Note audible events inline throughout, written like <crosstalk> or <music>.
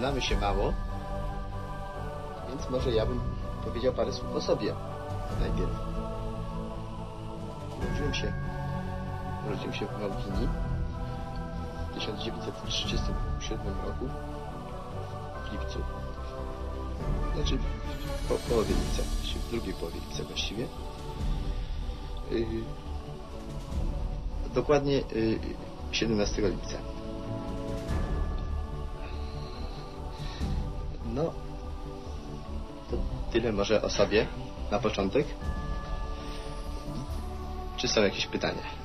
znamy się mało, więc może ja bym powiedział parę słów o sobie najpierw. Urodziłem się, urodziłem się w Małkini w 1937 roku w lipcu. Znaczy po połowie lipca, w drugiej połowie lipca właściwie. Yy, dokładnie yy, 17 lipca. Tyle może o sobie na początek. Czy są jakieś pytania?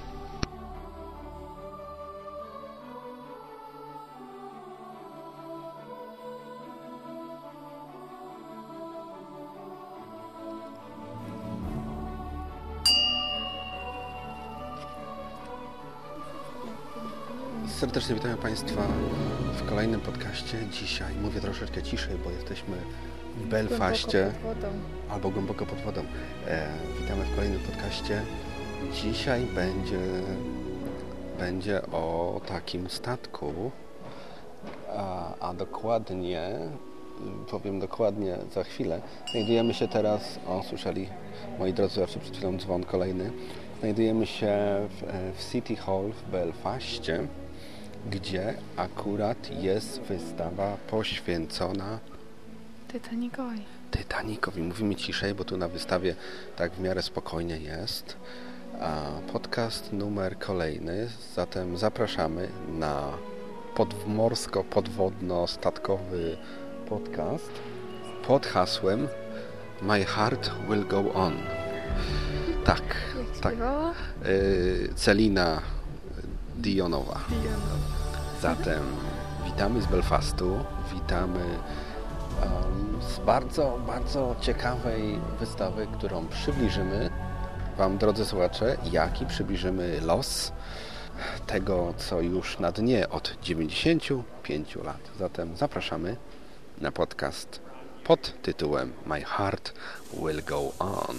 Serdecznie witamy Państwa w kolejnym podcaście. Dzisiaj mówię troszeczkę ciszej, bo jesteśmy w Belfaście Głęboko albo głęboko pod wodą. E, witamy w kolejnym podcaście. Dzisiaj będzie, będzie o takim statku, a, a dokładnie, powiem dokładnie za chwilę. Znajdujemy się teraz, o słyszeli moi drodzy, zawsze przed chwilą dzwon kolejny. Znajdujemy się w, w City Hall w Belfaście, gdzie akurat jest wystawa poświęcona Titanicowi. Titanicowi. Mówimy ciszej, bo tu na wystawie tak w miarę spokojnie jest. A podcast numer kolejny, zatem zapraszamy na podmorsko-podwodno-statkowy podcast pod hasłem My Heart Will Go On. Tak, tak. Y, Celina Dionowa. Zatem witamy z Belfastu, witamy em, z bardzo, bardzo ciekawej wystawy, którą przybliżymy Wam, drodzy słuchacze, jak i przybliżymy los tego, co już na dnie od 95 lat. Zatem zapraszamy na podcast pod tytułem My Heart Will Go On.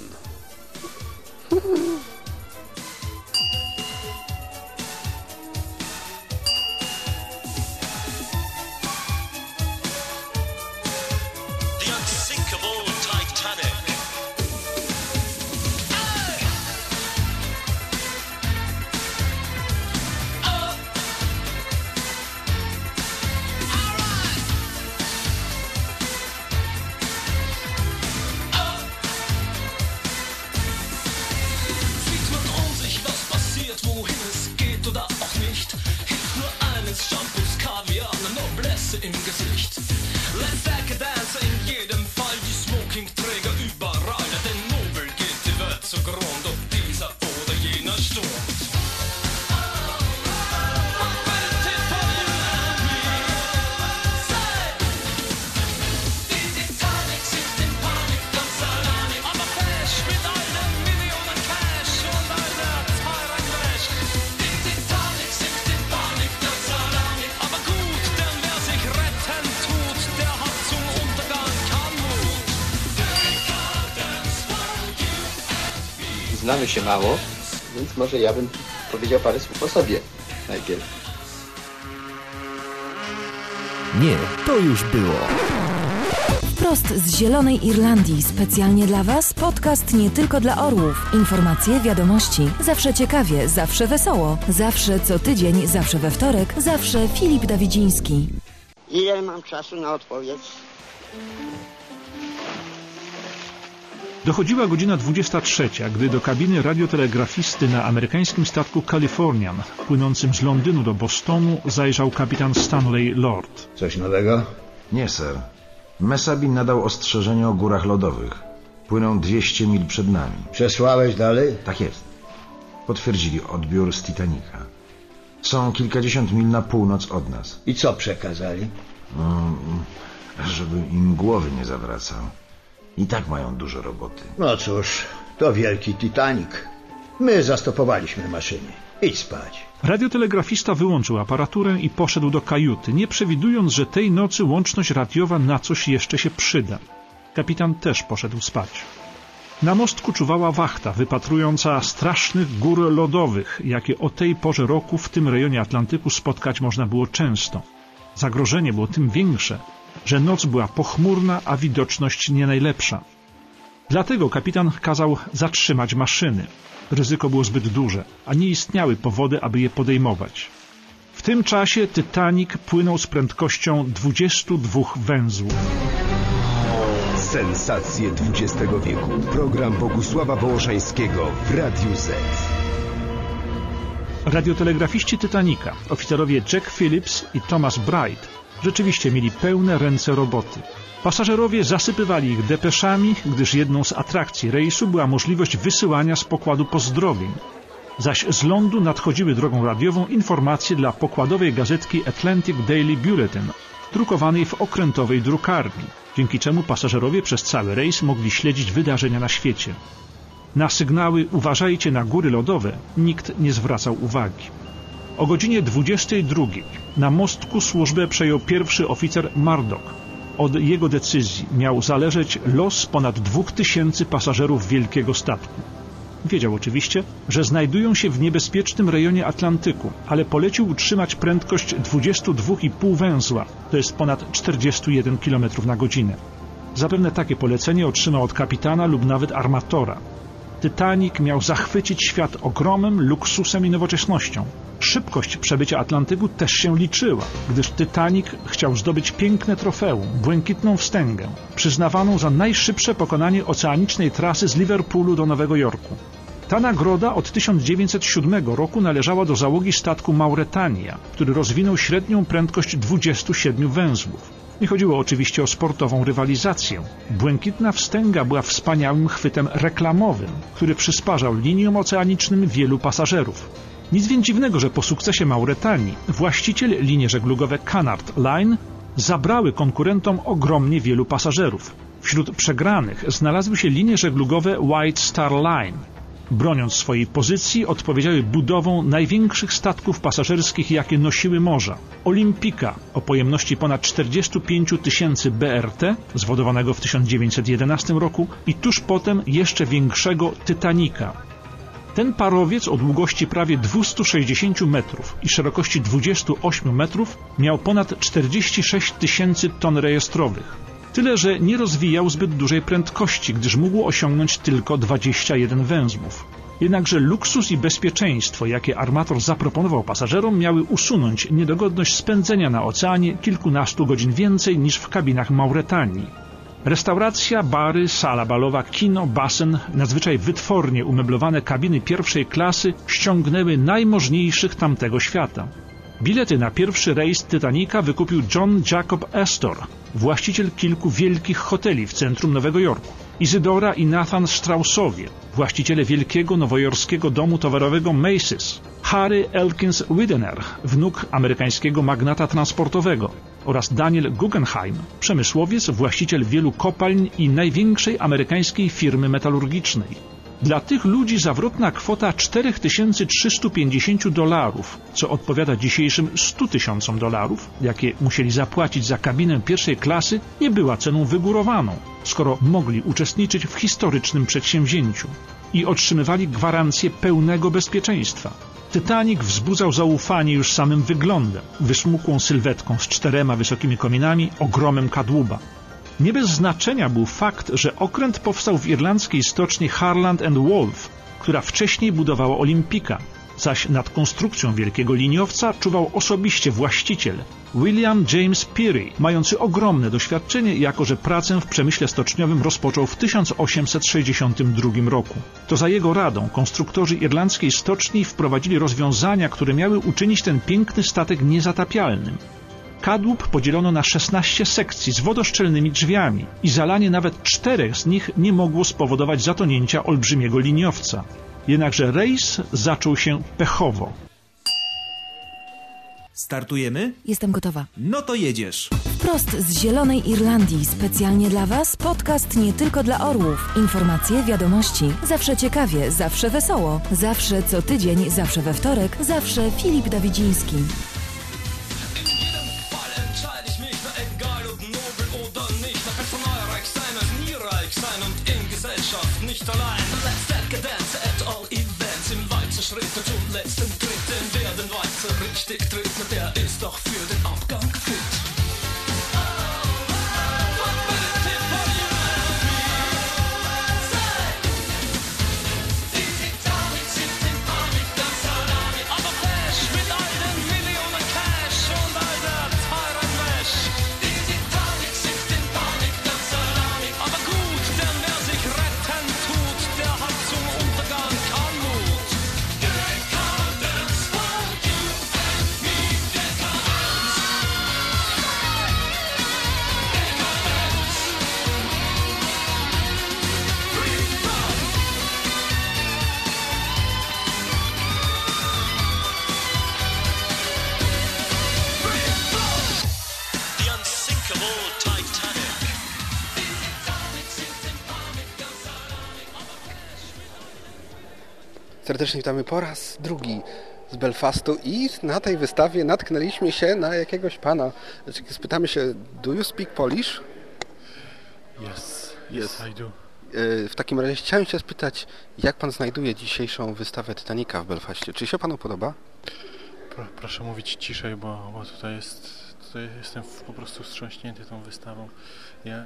Znamy się mało, więc może ja bym powiedział parę słów o sobie najpierw. Nie, to już było. Wprost z Zielonej Irlandii, specjalnie dla Was podcast nie tylko dla orłów. Informacje, wiadomości, zawsze ciekawie, zawsze wesoło, zawsze co tydzień, zawsze we wtorek, zawsze Filip Dawidziński. Ile mam czasu na odpowiedź? Dochodziła godzina 23, gdy do kabiny radiotelegrafisty na amerykańskim statku Californian, płynącym z Londynu do Bostonu, zajrzał kapitan Stanley Lord. Coś nowego? Nie, ser. Mesabin nadał ostrzeżenie o górach lodowych. Płyną 200 mil przed nami. Przesłałeś dalej? Tak jest. Potwierdzili odbiór z Titanica. Są kilkadziesiąt mil na północ od nas. I co przekazali? Mm, żeby im głowy nie zawracał. I tak mają dużo roboty. No cóż, to wielki Titanic. My zastopowaliśmy maszyny. Idź spać. Radiotelegrafista wyłączył aparaturę i poszedł do kajuty, nie przewidując, że tej nocy łączność radiowa na coś jeszcze się przyda. Kapitan też poszedł spać. Na mostku czuwała wachta, wypatrująca strasznych gór lodowych, jakie o tej porze roku w tym rejonie Atlantyku spotkać można było często. Zagrożenie było tym większe, że noc była pochmurna, a widoczność nie najlepsza. Dlatego kapitan kazał zatrzymać maszyny. Ryzyko było zbyt duże, a nie istniały powody, aby je podejmować. W tym czasie Titanic płynął z prędkością 22 węzłów. Sensacje XX wieku. Program Bogusława Wołoszańskiego w Radiu Z. Radiotelegrafiści Titanica, oficerowie Jack Phillips i Thomas Bright, rzeczywiście mieli pełne ręce roboty. Pasażerowie zasypywali ich depeszami, gdyż jedną z atrakcji rejsu była możliwość wysyłania z pokładu pozdrowień. Zaś z lądu nadchodziły drogą radiową informacje dla pokładowej gazetki Atlantic Daily Bulletin, drukowanej w okrętowej drukarni, dzięki czemu pasażerowie przez cały rejs mogli śledzić wydarzenia na świecie. Na sygnały uważajcie na góry lodowe nikt nie zwracał uwagi. O godzinie 22 na mostku służbę przejął pierwszy oficer Murdoch. Od jego decyzji miał zależeć los ponad dwóch tysięcy pasażerów wielkiego statku. Wiedział oczywiście, że znajdują się w niebezpiecznym rejonie Atlantyku, ale polecił utrzymać prędkość 22,5 węzła, to jest ponad 41 km na godzinę. Zapewne takie polecenie otrzymał od kapitana lub nawet armatora. Titanic miał zachwycić świat ogromem, luksusem i nowoczesnością. Szybkość przebycia Atlantyku też się liczyła, gdyż Titanic chciał zdobyć piękne trofeum, błękitną wstęgę, przyznawaną za najszybsze pokonanie oceanicznej trasy z Liverpoolu do Nowego Jorku. Ta nagroda od 1907 roku należała do załogi statku Mauretania, który rozwinął średnią prędkość 27 węzłów. Nie chodziło oczywiście o sportową rywalizację. Błękitna wstęga była wspaniałym chwytem reklamowym, który przysparzał liniom oceanicznym wielu pasażerów. Nic więc dziwnego, że po sukcesie Mauretanii właściciel linii żeglugowe Cunard Line zabrały konkurentom ogromnie wielu pasażerów. Wśród przegranych znalazły się linie żeglugowe White Star Line. Broniąc swojej pozycji, odpowiedziały budową największych statków pasażerskich, jakie nosiły morza. Olimpika o pojemności ponad 45 tysięcy BRT, zwodowanego w 1911 roku, i tuż potem jeszcze większego Titanica. Ten parowiec o długości prawie 260 metrów i szerokości 28 metrów miał ponad 46 tysięcy ton rejestrowych. Tyle, że nie rozwijał zbyt dużej prędkości, gdyż mógł osiągnąć tylko 21 węzłów. Jednakże luksus i bezpieczeństwo, jakie armator zaproponował pasażerom, miały usunąć niedogodność spędzenia na oceanie kilkunastu godzin więcej niż w kabinach Mauretanii. Restauracja, bary, sala balowa, kino, basen, nadzwyczaj wytwornie umeblowane kabiny pierwszej klasy ściągnęły najmożniejszych tamtego świata. Bilety na pierwszy rejs Titanica wykupił John Jacob Astor, właściciel kilku wielkich hoteli w centrum Nowego Jorku. Izydora i Nathan Straussowie, właściciele wielkiego nowojorskiego domu towarowego Macy's. Harry Elkins Widener, wnuk amerykańskiego magnata transportowego oraz Daniel Guggenheim, przemysłowiec, właściciel wielu kopalń i największej amerykańskiej firmy metalurgicznej. Dla tych ludzi zawrotna kwota 4350 dolarów, co odpowiada dzisiejszym 100 tysiącom dolarów, jakie musieli zapłacić za kabinę pierwszej klasy, nie była ceną wygórowaną, skoro mogli uczestniczyć w historycznym przedsięwzięciu i otrzymywali gwarancję pełnego bezpieczeństwa. Titanic wzbudzał zaufanie już samym wyglądem, wysmukłą sylwetką z czterema wysokimi kominami, ogromem kadłuba. Nie bez znaczenia był fakt, że okręt powstał w irlandzkiej stoczni Harland and Wolff, która wcześniej budowała Olimpika, zaś nad konstrukcją wielkiego liniowca czuwał osobiście właściciel William James Peary, mający ogromne doświadczenie, jako że pracę w przemyśle stoczniowym rozpoczął w 1862 roku. To za jego radą konstruktorzy irlandzkiej stoczni wprowadzili rozwiązania, które miały uczynić ten piękny statek niezatapialnym. Kadłub podzielono na 16 sekcji z wodoszczelnymi drzwiami i zalanie nawet czterech z nich nie mogło spowodować zatonięcia olbrzymiego liniowca. Jednakże rejs zaczął się pechowo. Startujemy? Jestem gotowa. No to jedziesz. Wprost z Zielonej Irlandii, specjalnie dla Was, podcast nie tylko dla orłów. Informacje, wiadomości, zawsze ciekawie, zawsze wesoło, zawsze co tydzień, zawsze we wtorek, zawsze Filip Dawidziński. entscheide ich let's do it Serdecznie witamy po raz drugi z Belfastu i na tej wystawie natknęliśmy się na jakiegoś pana. Znaczy, Spytamy się, do you speak Polish? Yes, Yes. I do. E, W takim razie chciałem się spytać, jak pan znajduje dzisiejszą wystawę Titanica w Belfaście? Czy się panu podoba? Pro, proszę mówić ciszej, bo, bo tutaj jest. Tutaj jestem po prostu wstrząśnięty tą wystawą. Ja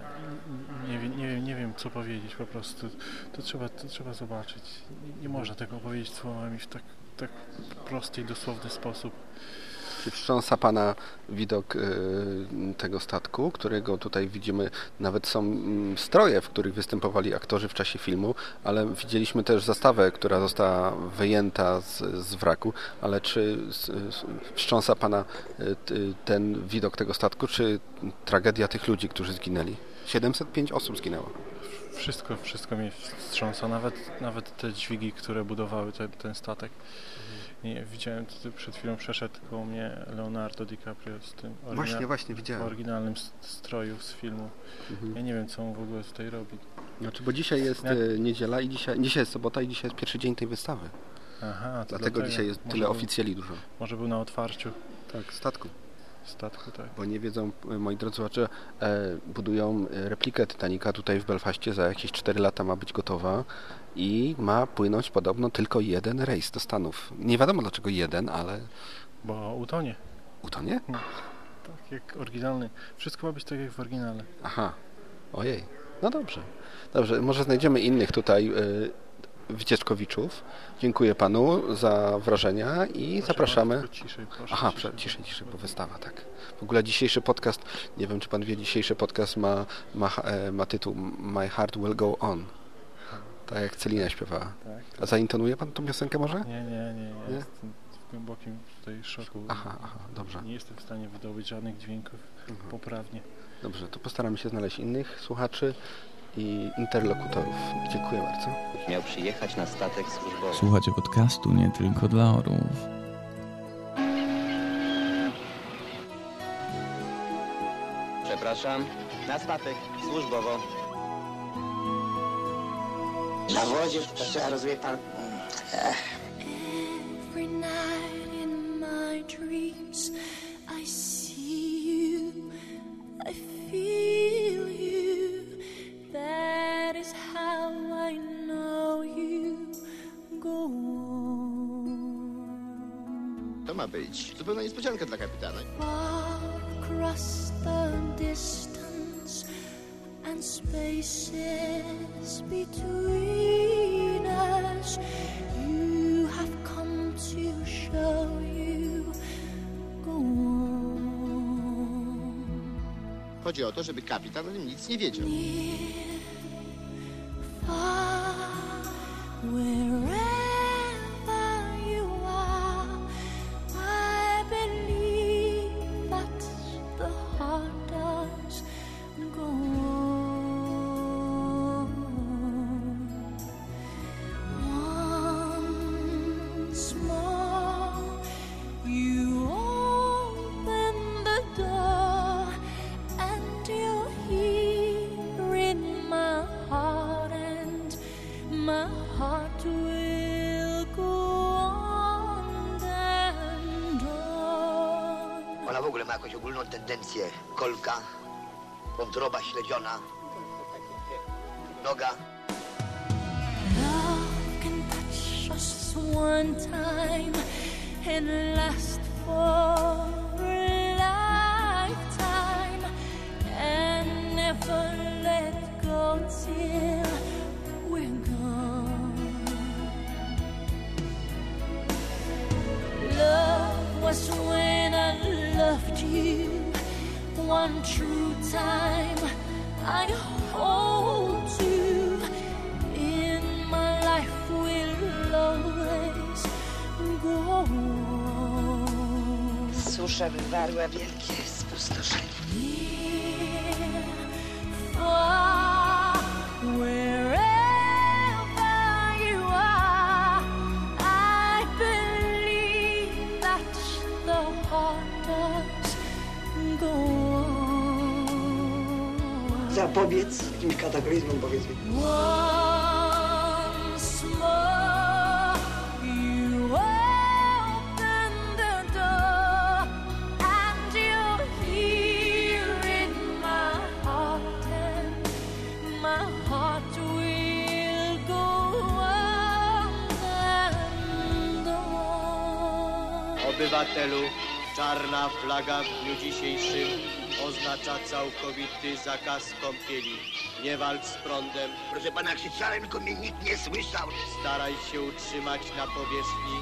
nie, wiem- nie, wiem, nie wiem, co powiedzieć po prostu. To trzeba, to trzeba zobaczyć. Nie, nie można tego powiedzieć słowami w tak, tak prosty i dosłowny sposób. Czy wstrząsa Pana widok e, tego statku, którego tutaj widzimy, nawet są mm, stroje, w których występowali aktorzy w czasie filmu, ale widzieliśmy też zastawę, która została wyjęta z, z wraku, ale czy wstrząsa Pana t- ten widok tego statku, czy tragedia tych ludzi, którzy zginęli? 705 osób zginęło. Wszystko, wszystko mnie wstrząsa, nawet, nawet te dźwigi, które budowały ten, ten statek. Nie, widziałem, tutaj przed chwilą przeszedł koło mnie Leonardo DiCaprio z tym Właśnie, właśnie, widziałem. w oryginalnym s- stroju z filmu. Mhm. Ja nie wiem, co on w ogóle tutaj robi. Znaczy, bo dzisiaj jest Jak- e, niedziela i dzisiaj, dzisiaj jest sobota i dzisiaj jest pierwszy dzień tej wystawy. Aha, to Dlatego dzisiaj jest Może tyle był- oficjeli dużo. Może był na otwarciu Tak, statku. statku, tak. Bo nie wiedzą, e, moi drodzy słuchacze, e, budują e, replikę Titanica tutaj w Belfaście, za jakieś 4 lata ma być gotowa i ma płynąć podobno tylko jeden rejs do Stanów. Nie wiadomo dlaczego jeden, ale Bo utonie. utonie? Tak jak oryginalny. Wszystko ma być tak jak w oryginale. Aha, ojej, no dobrze. Dobrze, może znajdziemy innych tutaj e, wycieczkowiczów. Dziękuję panu za wrażenia i zapraszamy. Tylko ciszej, proszę. Aha, ciszej. ciszej, ciszej, bo wystawa, tak. W ogóle dzisiejszy podcast, nie wiem czy pan wie, dzisiejszy podcast ma, ma, e, ma tytuł My Heart Will Go On. Tak jak Celina śpiewała. Tak. A zaintonuje pan tą piosenkę może? Nie, nie, nie. Nie? Ja jestem w głębokim tutaj szoku. Aha, aha, dobrze. Nie jestem w stanie wydobyć żadnych dźwięków Mhm. poprawnie. Dobrze, to postaramy się znaleźć innych słuchaczy i interlokutorów. Dziękuję bardzo. Miał przyjechać na statek służbowy. Słuchacie podcastu nie tylko dla orłów. Przepraszam. Na statek służbowo. Na wodzie to trzeba, rozumie pan... Every night in my dreams, I see you, I feel you. That is how I know you go on. To ma być zupełna niespodzianka dla kapitana. Far across the distance and spaces between us, you have come to show you go on. Chodzi o to, żeby kapitan o nim nic nie wiedział. źledziona I hold you in my life will always wywarła wielkie spustoszenie. zapobiec jakimś kataklizmom, powiedzmy. Obywatelu, czarna flaga w dniu dzisiejszym oznacza całkowity zakaz kąpieli. Nie walcz z prądem. Proszę pana, krzyczałem, tylko mnie nikt nie słyszał. Staraj się utrzymać na powierzchni.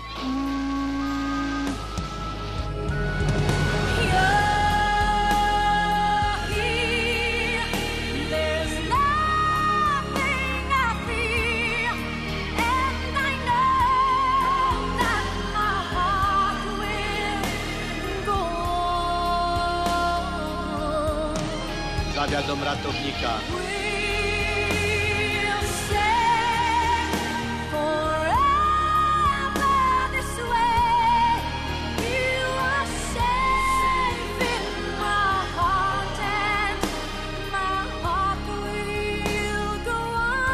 Will go on.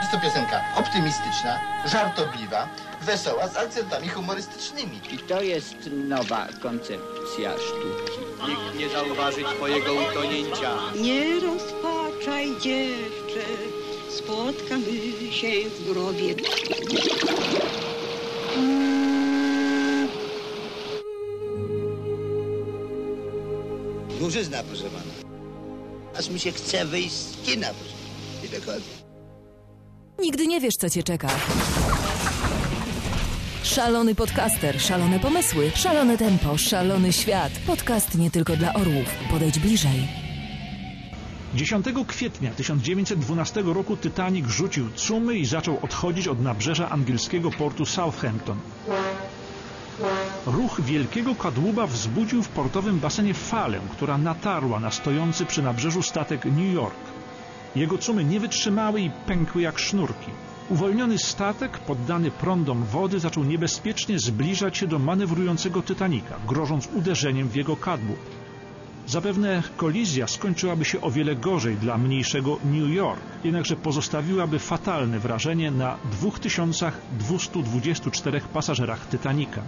Jest to piosenka optymistyczna, żartobliwa, wesoła, z akcentami humorystycznymi. I to jest nowa koncepcja sztuki. Nikt nie zauważy twojego utonięcia. Nie rozpaczaj dziewczę, spotkamy się w grobie. Górzyzna, proszę pana. Aż mi się chce wyjść z kina, proszę. I. Nigdy nie wiesz, co cię czeka. Szalony podcaster, szalone pomysły, szalone tempo, szalony świat. Podcast nie tylko dla orłów. Podejdź bliżej. 10 kwietnia 1912 roku Titanic rzucił cumy i zaczął odchodzić od nabrzeża angielskiego portu Southampton. Ruch wielkiego kadłuba wzbudził w portowym basenie falę, która natarła na stojący przy nabrzeżu statek New York. Jego cumy nie wytrzymały i pękły jak sznurki. Uwolniony statek, poddany prądom wody, zaczął niebezpiecznie zbliżać się do manewrującego Titanica, grożąc uderzeniem w jego kadłub. Zapewne kolizja skończyłaby się o wiele gorzej dla mniejszego New York, jednakże pozostawiłaby fatalne wrażenie na 2224 pasażerach Titanica.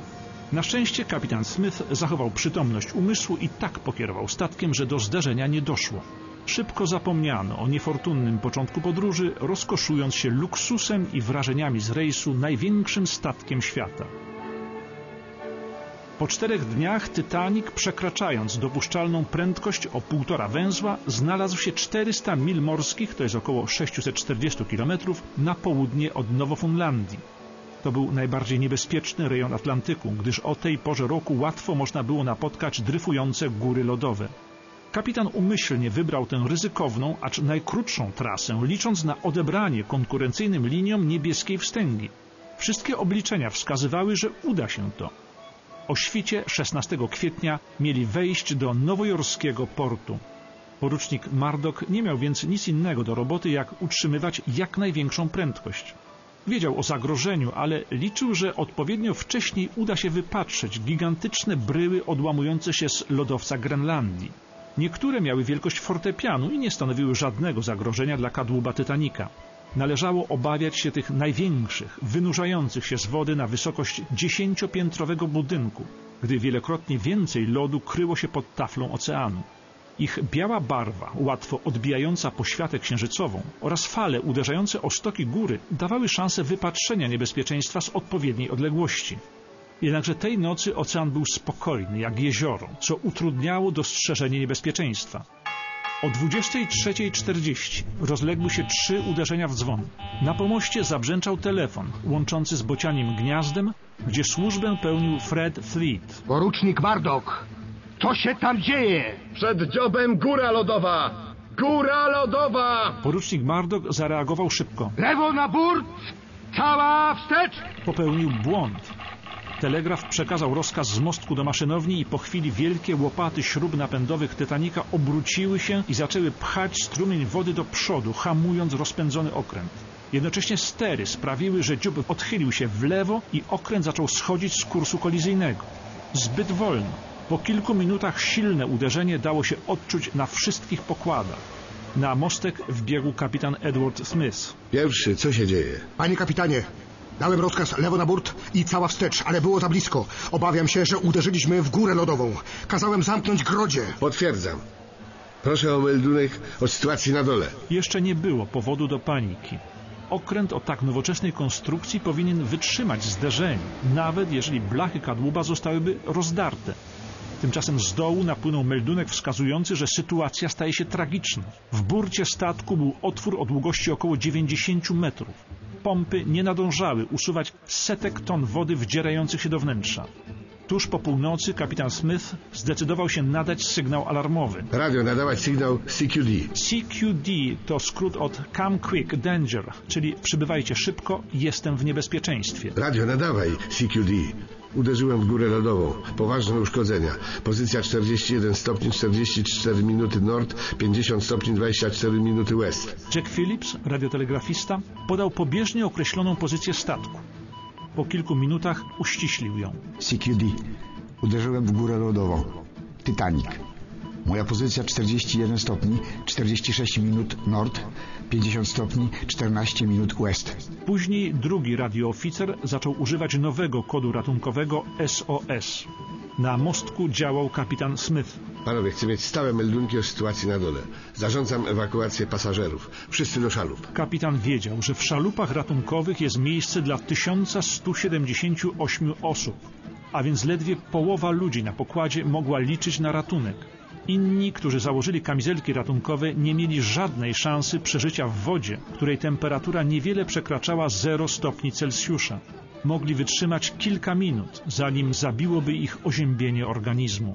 Na szczęście kapitan Smith zachował przytomność umysłu i tak pokierował statkiem, że do zderzenia nie doszło. Szybko zapomniano o niefortunnym początku podróży, rozkoszując się luksusem i wrażeniami z rejsu największym statkiem świata. Po czterech dniach Titanic, przekraczając dopuszczalną prędkość o półtora węzła, znalazł się 400 mil morskich, to jest około 640 km, na południe od Nowofunlandii. To był najbardziej niebezpieczny rejon Atlantyku, gdyż o tej porze roku łatwo można było napotkać dryfujące góry lodowe. Kapitan umyślnie wybrał tę ryzykowną, acz najkrótszą trasę, licząc na odebranie konkurencyjnym liniom niebieskiej wstęgi. Wszystkie obliczenia wskazywały, że uda się to. O świcie 16 kwietnia mieli wejść do nowojorskiego portu. Porucznik Mardok nie miał więc nic innego do roboty, jak utrzymywać jak największą prędkość. Wiedział o zagrożeniu, ale liczył, że odpowiednio wcześniej uda się wypatrzeć gigantyczne bryły odłamujące się z lodowca Grenlandii. Niektóre miały wielkość fortepianu i nie stanowiły żadnego zagrożenia dla kadłuba Titanica. Należało obawiać się tych największych, wynurzających się z wody na wysokość dziesięciopiętrowego budynku, gdy wielokrotnie więcej lodu kryło się pod taflą oceanu. Ich biała barwa, łatwo odbijająca poświatę księżycową oraz fale uderzające o stoki góry dawały szansę wypatrzenia niebezpieczeństwa z odpowiedniej odległości. Jednakże tej nocy ocean był spokojny, jak jezioro, co utrudniało dostrzeżenie niebezpieczeństwa. O 23.40 rozległy się trzy uderzenia w dzwon. Na pomoście zabrzęczał telefon łączący z bocianim gniazdem, gdzie służbę pełnił Fred Fleet. Porucznik Mardok, co się tam dzieje? Przed dziobem góra lodowa! Góra lodowa! Porucznik Mardok zareagował szybko. Lewo na burt! Cała wstecz! Popełnił błąd. Telegraf przekazał rozkaz z mostku do maszynowni i po chwili wielkie łopaty śrub napędowych Titanica obróciły się i zaczęły pchać strumień wody do przodu, hamując rozpędzony okręt. Jednocześnie stery sprawiły, że dziób odchylił się w lewo i okręt zaczął schodzić z kursu kolizyjnego. Zbyt wolno. Po kilku minutach silne uderzenie dało się odczuć na wszystkich pokładach. Na mostek wbiegł kapitan Edward Smith. Pierwszy, co się dzieje? Panie kapitanie, dałem rozkaz lewo na burt i cała wstecz, ale było za blisko. Obawiam się, że uderzyliśmy w górę lodową. Kazałem zamknąć grodzie. Potwierdzam. Proszę o meldunek o sytuacji na dole. Jeszcze nie było powodu do paniki. okręt o tak nowoczesnej konstrukcji powinien wytrzymać zderzenie, nawet jeżeli blachy kadłuba zostałyby rozdarte. Tymczasem z dołu napłynął meldunek wskazujący, że sytuacja staje się tragiczna. W burcie statku był otwór o długości około 90 metrów. Pompy nie nadążały usuwać setek ton wody wdzierających się do wnętrza. Tuż po północy kapitan Smith zdecydował się nadać sygnał alarmowy. Radio nadawać sygnał CQD. CQD to skrót od Come Quick Danger, czyli przybywajcie szybko, jestem w niebezpieczeństwie. Radio nadawaj CQD. Uderzyłem w górę lodową. Poważne uszkodzenia. Pozycja 41 stopni 44 minuty nord, 50 stopni 24 minuty west. Jack Phillips, radiotelegrafista, podał pobieżnie określoną pozycję statku. Po kilku minutach uściślił ją. CQD. Uderzyłem w górę lodową. Titanic. Moja pozycja 41 stopni, 46 minut nord, 50 stopni, 14 minut west. Później drugi radiooficer zaczął używać nowego kodu ratunkowego SOS. Na mostku działał kapitan Smith. Panowie, chcę mieć stałe meldunki o sytuacji na dole. Zarządzam ewakuację pasażerów. Wszyscy do szalup. Kapitan wiedział, że w szalupach ratunkowych jest miejsce dla 1178 osób, a więc ledwie połowa ludzi na pokładzie mogła liczyć na ratunek. Inni, którzy założyli kamizelki ratunkowe, nie mieli żadnej szansy przeżycia w wodzie, której temperatura niewiele przekraczała 0 stopni Celsjusza. Mogli wytrzymać kilka minut, zanim zabiłoby ich oziębienie organizmu.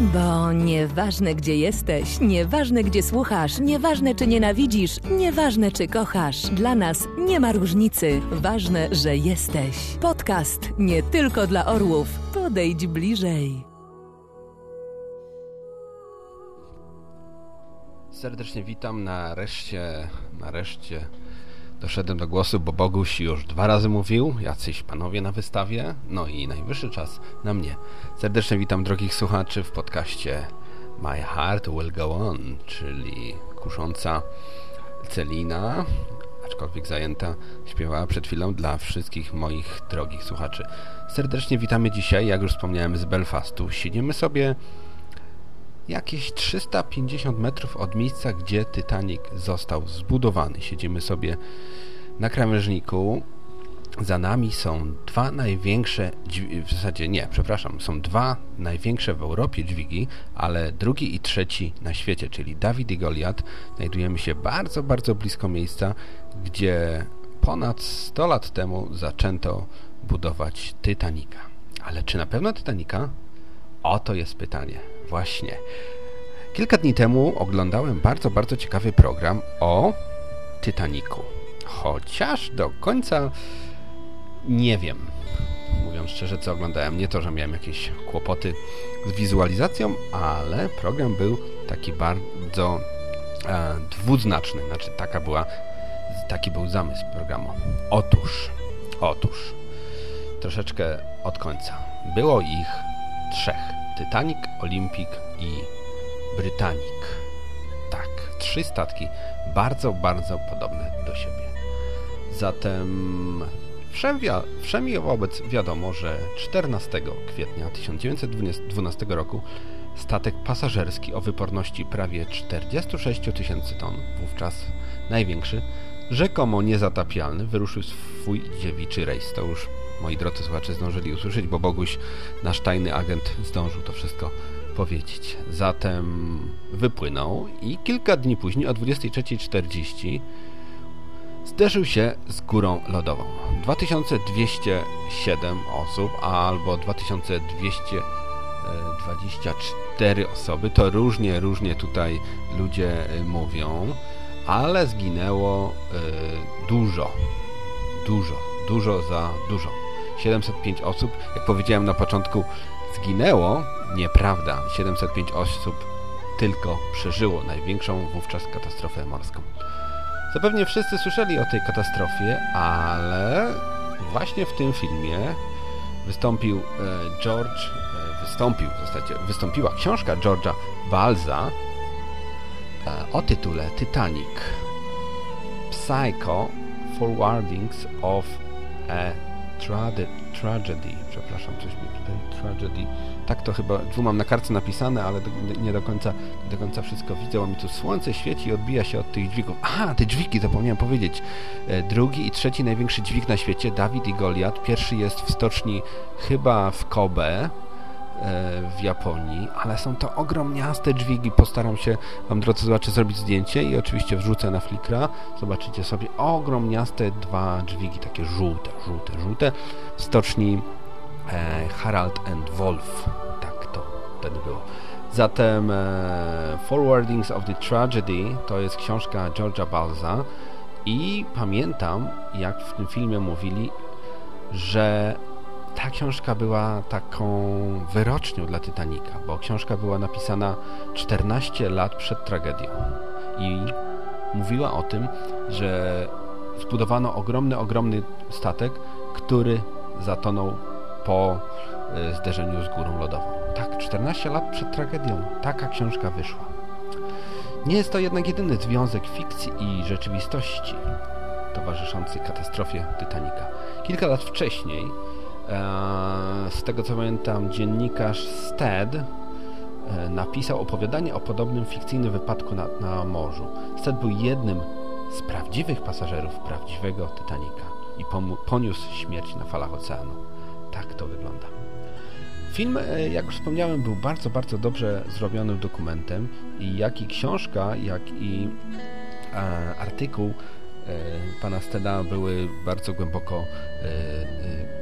Bo nieważne gdzie jesteś, nieważne gdzie słuchasz, nieważne czy nienawidzisz, nieważne czy kochasz, dla nas nie ma różnicy. Ważne, że jesteś. Podcast nie tylko dla orłów. Podejdź bliżej. Serdecznie witam. Nareszcie, nareszcie doszedłem do głosu, bo Boguś już dwa razy mówił, jacyś panowie na wystawie, no i najwyższy czas na mnie. Serdecznie witam drogich słuchaczy w podcaście My Heart Will Go On, czyli kusząca Celina, aczkolwiek zajęta, śpiewała przed chwilą dla wszystkich moich drogich słuchaczy. Serdecznie witamy dzisiaj, jak już wspomniałem, z Belfastu. Siedzimy sobie jakieś 350 metrów od miejsca, gdzie Titanic został zbudowany. Siedzimy sobie na krawężniku. Za nami są dwa największe, w zasadzie nie, przepraszam, są dwa największe w Europie dźwigi, ale drugi i trzeci na świecie, czyli Dawid i Goliat. Znajdujemy się bardzo, bardzo blisko miejsca, gdzie ponad 100 lat temu zaczęto budować Titanica. Ale czy na pewno Titanica? Oto jest pytanie. Właśnie. Kilka dni temu oglądałem bardzo, bardzo ciekawy program o Titanicu. Chociaż do końca nie wiem, mówiąc szczerze, co oglądałem. Nie to, że miałem jakieś kłopoty z wizualizacją, ale program był taki bardzo e, dwuznaczny. Znaczy, taka była, taki był zamysł programu. Otóż, otóż, troszeczkę od końca. Było ich trzech. Titanic, Olympic i Britannic. Tak, trzy statki bardzo, bardzo podobne do siebie. Zatem wszem, wia- wszem i wobec wiadomo, że 14 kwietnia 1912 roku statek pasażerski o wyporności prawie 46 tysięcy ton, wówczas największy, rzekomo niezatapialny, wyruszył swój dziewiczy rejs. To już moi drodzy słuchacze zdążyli usłyszeć, bo Boguś, nasz tajny agent, zdążył to wszystko powiedzieć. Zatem wypłynął i kilka dni później, o 23.40, zderzył się z górą lodową. 2207 osób albo 2224 osoby, to różnie, różnie tutaj ludzie y, mówią, ale zginęło y, dużo, dużo, dużo za dużo. 705 osób, jak powiedziałem na początku, zginęło, nieprawda, 705 osób tylko przeżyło największą wówczas katastrofę morską. Zapewne wszyscy słyszeli o tej katastrofie, ale właśnie w tym filmie wystąpił e, George, e, wystąpił w zasadzie, wystąpiła książka George'a Balza e, o tytule Titanic Psycho Forwardings of a Trade, Tragedy, przepraszam, coś mi tutaj, Tragedy. Tak to chyba, tu mam na kartce napisane, ale do, nie, do końca, nie do końca wszystko widzę, bo mi tu słońce świeci i odbija się od tych dźwigów. Aha, te dźwigi, zapomniałem powiedzieć. E, Drugi i trzeci największy dźwig na świecie, Dawid i Goliat. Pierwszy jest w stoczni chyba w Kobe, w Japonii, ale są to ogromniaste dźwigi. Postaram się Wam, drodzy słuchacze, zrobić zdjęcie i oczywiście wrzucę na Flickra. Zobaczycie sobie ogromniaste dwa dźwigi, takie żółte, żółte, żółte stoczni e, Harald and Wolf. Tak to wtedy było. Zatem e, Forwardings of the Tragedy to jest książka George'a Balza i pamiętam, jak w tym filmie mówili, że ta książka była taką wyrocznią dla Titanica, bo książka była napisana 14 lat przed tragedią i mówiła o tym, że zbudowano ogromny, ogromny statek, który zatonął po e, zderzeniu z górą lodową. Tak, 14 lat przed tragedią taka książka wyszła. Nie jest to jednak jedyny związek fikcji i rzeczywistości towarzyszący katastrofie Titanica. Kilka lat wcześniej, z tego co pamiętam, dziennikarz Stead e, napisał opowiadanie o podobnym fikcyjnym wypadku na, na morzu. Stead był jednym z prawdziwych pasażerów prawdziwego Titanica i poniósł śmierć na falach oceanu. Tak to wygląda. Film, e, jak już wspomniałem, był bardzo, bardzo dobrze zrobionym dokumentem i jak i książka, jak i e, artykuł e, pana Steda były bardzo głęboko e,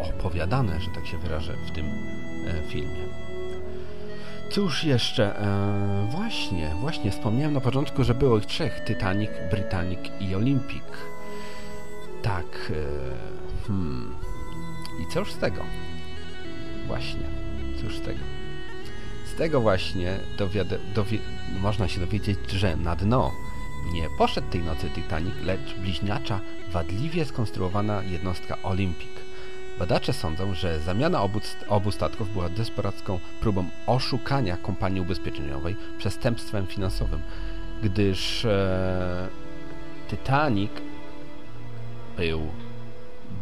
e, opowiadane, że tak się wyrażę, w tym e, filmie. Cóż jeszcze? E, właśnie, właśnie wspomniałem na początku, że było ich trzech. Titanic, Britannic i Olympic. Tak. E, hmm. I cóż z tego? Właśnie. Cóż z tego? Z tego właśnie dowie, można się dowiedzieć, że na dno nie poszedł tej nocy Titanic, lecz bliźniacza, wadliwie skonstruowana jednostka Olympic. Badacze sądzą, że zamiana obu, obu statków była desperacką próbą oszukania kompanii ubezpieczeniowej przestępstwem finansowym, gdyż e, Titanic był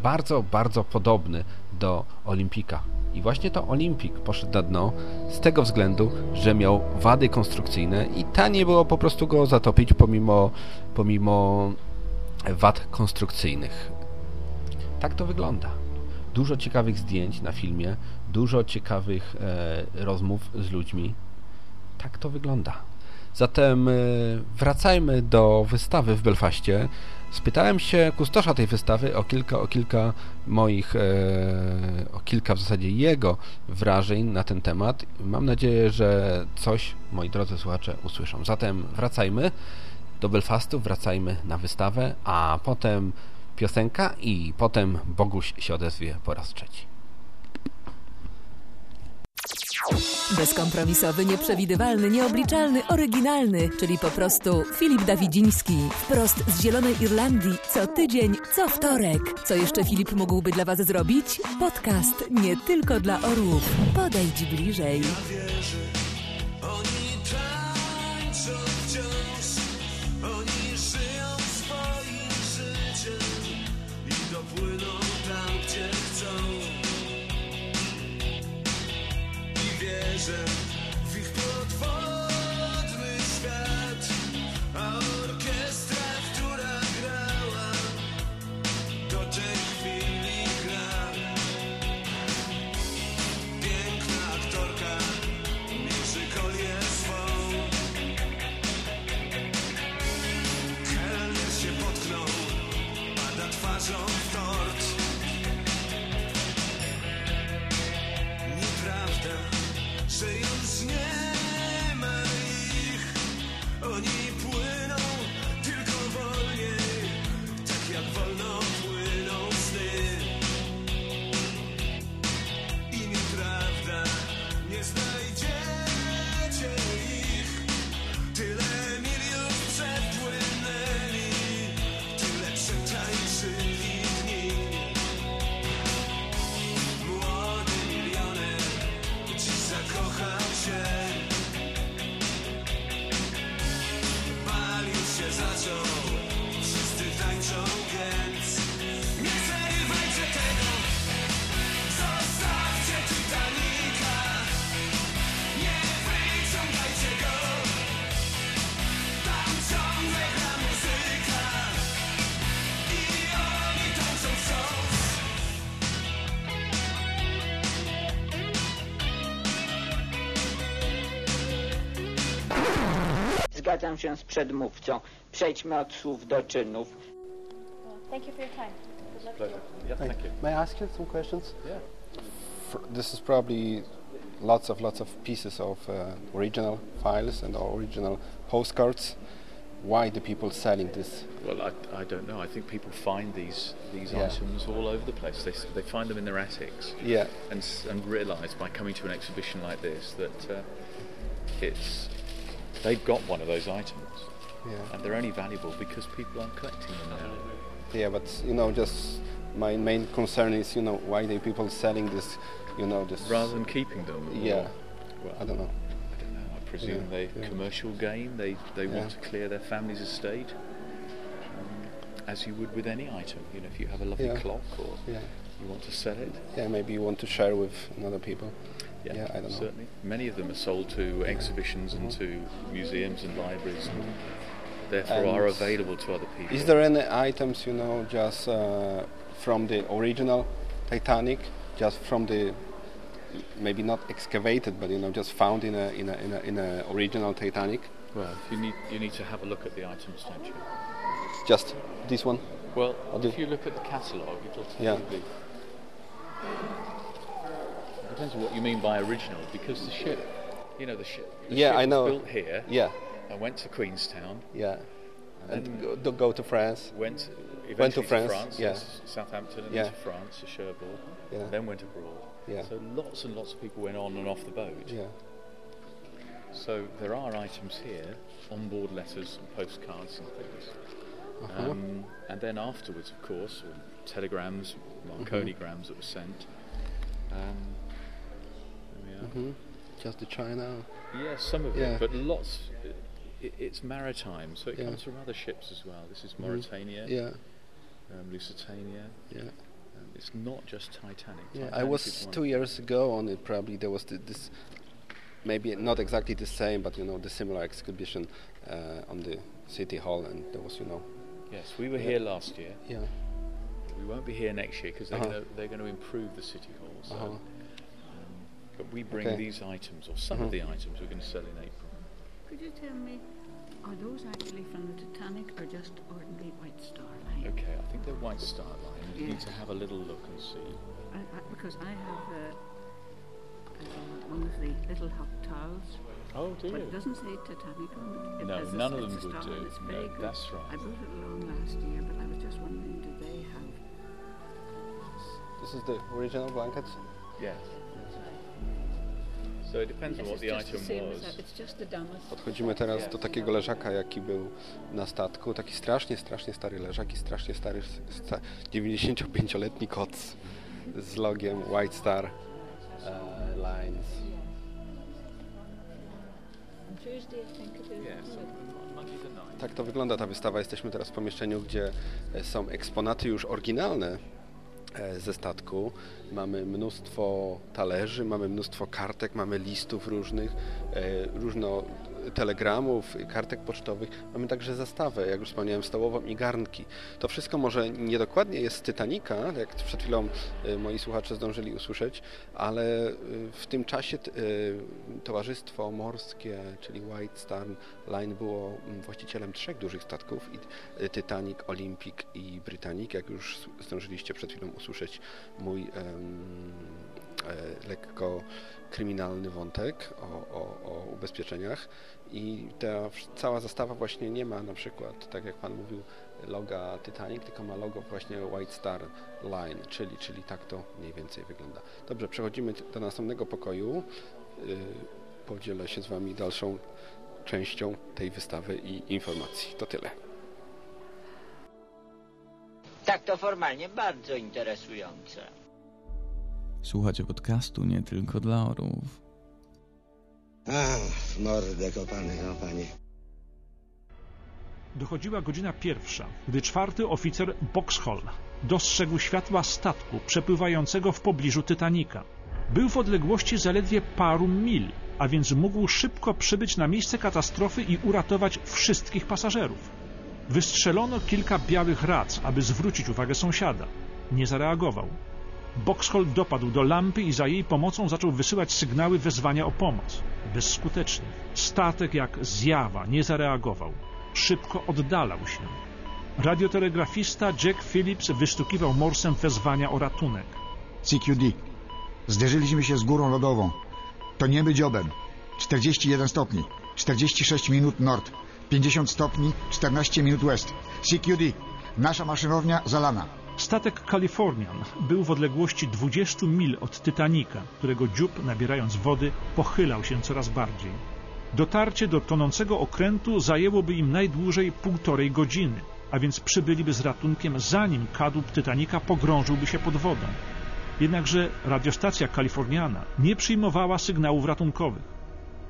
bardzo, bardzo podobny do Olimpika. I właśnie to Olimpik poszedł na dno z tego względu, że miał wady konstrukcyjne i tanie było po prostu go zatopić pomimo, pomimo wad konstrukcyjnych. Tak to wygląda. Dużo ciekawych zdjęć na filmie, dużo ciekawych e, rozmów z ludźmi. Tak to wygląda. Zatem e, wracajmy do wystawy w Belfaście. Spytałem się kustosza tej wystawy o kilka, o kilka moich, e, o kilka w zasadzie jego wrażeń na ten temat. Mam nadzieję, że coś moi drodzy słuchacze usłyszą. Zatem wracajmy do Belfastu, wracajmy na wystawę, a potem piosenka i potem Boguś się odezwie po raz trzeci. Bezkompromisowy, nieprzewidywalny, nieobliczalny, oryginalny, czyli po prostu Filip Dawidziński. Wprost z Zielonej Irlandii, co tydzień, co wtorek. Co jeszcze Filip mógłby dla Was zrobić? Podcast nie tylko dla orłów. Podejdź bliżej. Oni ocean zgadzam się z przedmówcą. Przejdźmy od słów do czynów. Thank you for your time. Good luck to you. Thank you. May I ask you some questions? Yeah. For, this is probably lots of lots of pieces of uh, original files and original postcards. Why do people selling this? Well, I, I don't know. I think people find these these Yeah. items all over the place. They, they find them in their attics. Yeah. And and realise by coming to an exhibition like this that uh, it's they've got one of those items. Yeah. And they're only valuable because people aren't collecting them now. Yeah, but you know, just my main concern is you know why the people selling this, you know, this Rather than keeping them. or- Yeah. Well, I don't know. I don't know. I presume Yeah, they yeah. commercial gain. They they want to clear their family's estate. Um, as you would with any item, you know, if you have a lovely Yeah. clock or Yeah. you want to sell it, Yeah, maybe you want to share with other people. Yeah, I don't know. certainly. Many of them are sold to exhibitions and to museums and libraries, and therefore are available to other people. Is there any items, you know, just uh, from the original Titanic, just from the maybe not excavated, but you know, just found in a in a in a, in a original Titanic? Well, you need you need to have a look at the item statue. Just this one? Well, if you look at the catalogue, it'll tell Yeah. you depends on what you mean by original, because the ship, you know, the ship. The Yeah, ship I was know. Built here. Yeah. And went to Queenstown. Yeah. And And go, to go to France. Went Went eventually to France. yeah. yes, Southampton, and Yeah. then to France, to Cherbourg, Yeah. then went abroad. Yeah. So lots and lots of people went on and off the boat. Yeah. So there are items here, onboard letters and postcards and things. Uh-huh. Um, and then afterwards, of course, uh, telegrams, Marconi grams that were sent. Um, there we are. hmm Just the China. Yeah, some of Yeah. it, but lots. It, it's maritime, so it Yeah. comes from other ships as well. This is Mhm. Mauritania, Yeah. um, Lusitania. Yeah. Um, it's not just Titanic. Yeah, I was two years ago on it. Probably there was th- this, maybe not exactly the same, but you know, the similar exhibition uh, on the city hall, and there was, you know. Yes, we were Yeah. here last year. Yeah. We won't be here next year because they're Uh-huh. going to going to improve the city hall. So, Uh-huh. But we bring Okay. these items or some Mhm. of the items we're going to sell in April. Could you tell me, are those actually from the Titanic or just ordinary White Star Line? Okay, I think they're White Star Line. You Yeah. need to have a little look and see. I, I, because I have uh, uh, one of the little hot towels. Oh, do But it doesn't say Titanic on it. It No, has a- none of them would star do. It's No, very good. that's right. I brought it along last year, but I was just wondering, do they have? This is the original blankets. Yes. Podchodzimy teraz do takiego leżaka, jaki był na statku. Taki strasznie, strasznie stary leżak i strasznie stary sta 95-letni koc z logiem White Star uh, Lines. Tak to wygląda ta wystawa. Jesteśmy teraz w pomieszczeniu, gdzie e, są eksponaty już oryginalne e, ze statku. Mamy mnóstwo talerzy, mamy mnóstwo kartek, mamy listów różnych, e, różno telegramów, kartek pocztowych. Mamy także zastawę, jak już wspomniałem, stołową i garnki. To wszystko może niedokładnie jest z Titanica, jak przed chwilą e, moi słuchacze zdążyli usłyszeć, ale e, w tym czasie e, Towarzystwo Morskie, czyli White Star Line było mm, właścicielem trzech dużych statków, Titanic, Olympic i Britannic, jak już zdążyliście przed chwilą usłyszeć mój e, lekko kryminalny wątek o, o, o ubezpieczeniach i ta cała zastawa właśnie nie ma na przykład, tak jak Pan mówił, loga Titanic, tylko ma logo właśnie White Star Line, czyli, czyli tak to mniej więcej wygląda. Dobrze, przechodzimy do następnego pokoju. Yy, Podzielę się z Wami dalszą częścią tej wystawy i informacji. To tyle. Tak to formalnie bardzo interesujące. Słuchacie podcastu nie tylko dla orłów. A, w mordę kopany, kopanie. Dochodziła godzina pierwsza, gdy czwarty oficer Boxhall dostrzegł światła statku przepływającego w pobliżu Titanika. Był w odległości zaledwie paru mil, a więc mógł szybko przybyć na miejsce katastrofy i uratować wszystkich pasażerów. Wystrzelono kilka białych rac, aby zwrócić uwagę sąsiada. Nie zareagował. Boxhall dopadł do lampy i za jej pomocą zaczął wysyłać sygnały wezwania o pomoc. Bezskutecznie. Statek jak zjawa nie zareagował. Szybko oddalał się. Radiotelegrafista Jack Phillips wystukiwał morsem wezwania o ratunek. CQD. Zderzyliśmy się z górą lodową. Toniemy dziobem. 41 stopni. 46 minut nord. 50 stopni, 14 minut west. CQD. Nasza maszynownia zalana. Statek Californian był w odległości 20 mil od Titanica, którego dziób, nabierając wody, pochylał się coraz bardziej. Dotarcie do tonącego okrętu zajęłoby im najdłużej półtorej godziny, a więc przybyliby z ratunkiem zanim kadłub Titanica pogrążyłby się pod wodą. Jednakże radiostacja kaliforniana nie przyjmowała sygnałów ratunkowych.